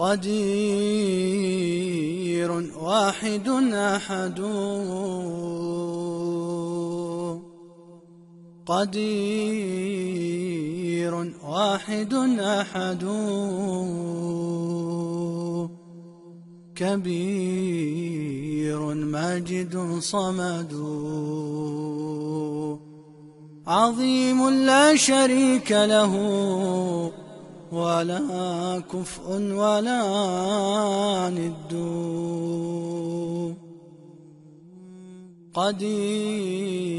قدير واحد أحد. قدير واحد أحد. كبير ماجد صمد. عظيم لا شريك له. ولا كفء ولا ند. قدير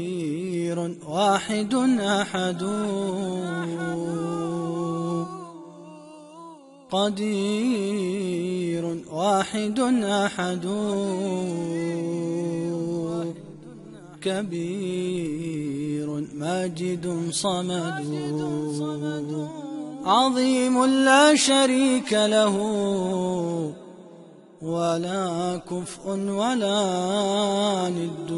واحد أحد. قدير واحد أحد. كبير ماجد صمد. عظيم لا شريك له ولا كفء ولا ند.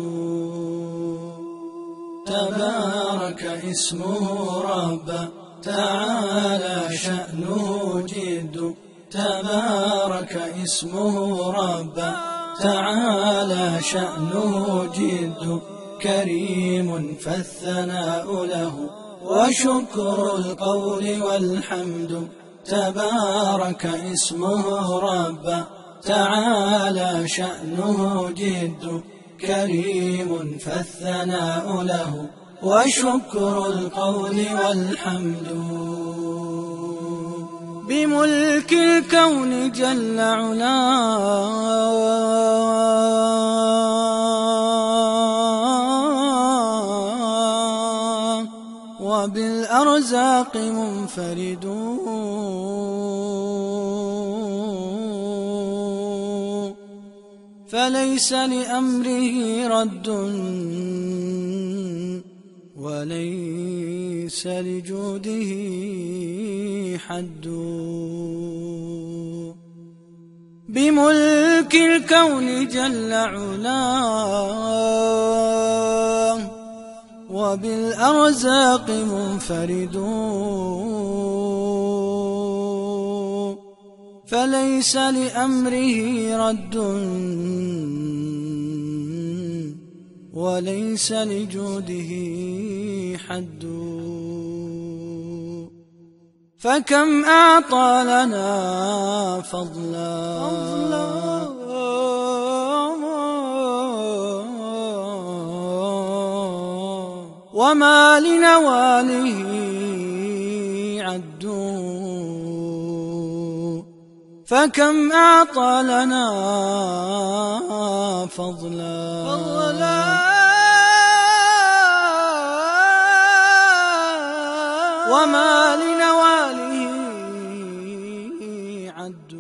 تبارك اسمه رب تعالى شأنه جد. تبارك اسمه رب تعالى شأنه جد. كريم فالثناء له. وشكر القول والحمد. تبارك اسمه رب. تعالى شأنه جد. كريم فالثناء له. وشكر القول والحمد. بملك الكون جل علاه وبالأرزاق منفرد فليس لأمره رد وليس لجوده حد. بملك الكون جل علاه وبالأرزاق منفرد فليس لأمره رد. وليس لجوده حد. فكم أعطى لنا فضلا. وما لنواله عد فكم أعطى لنا فضلا, فضلا. وما لنواله عد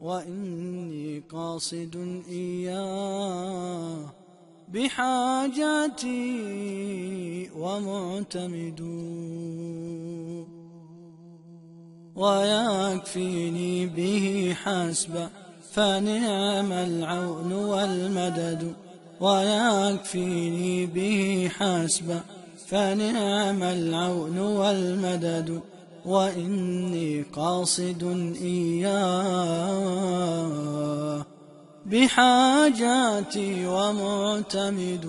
وإني قاصد إياه. بحاجاتي ومعتمد ويكفيني به حسب فنعم العون والمدد. ويكفيني به حسب فنعم العون والمدد. وإني قاصد إياه. بحاجاتي ومعتمد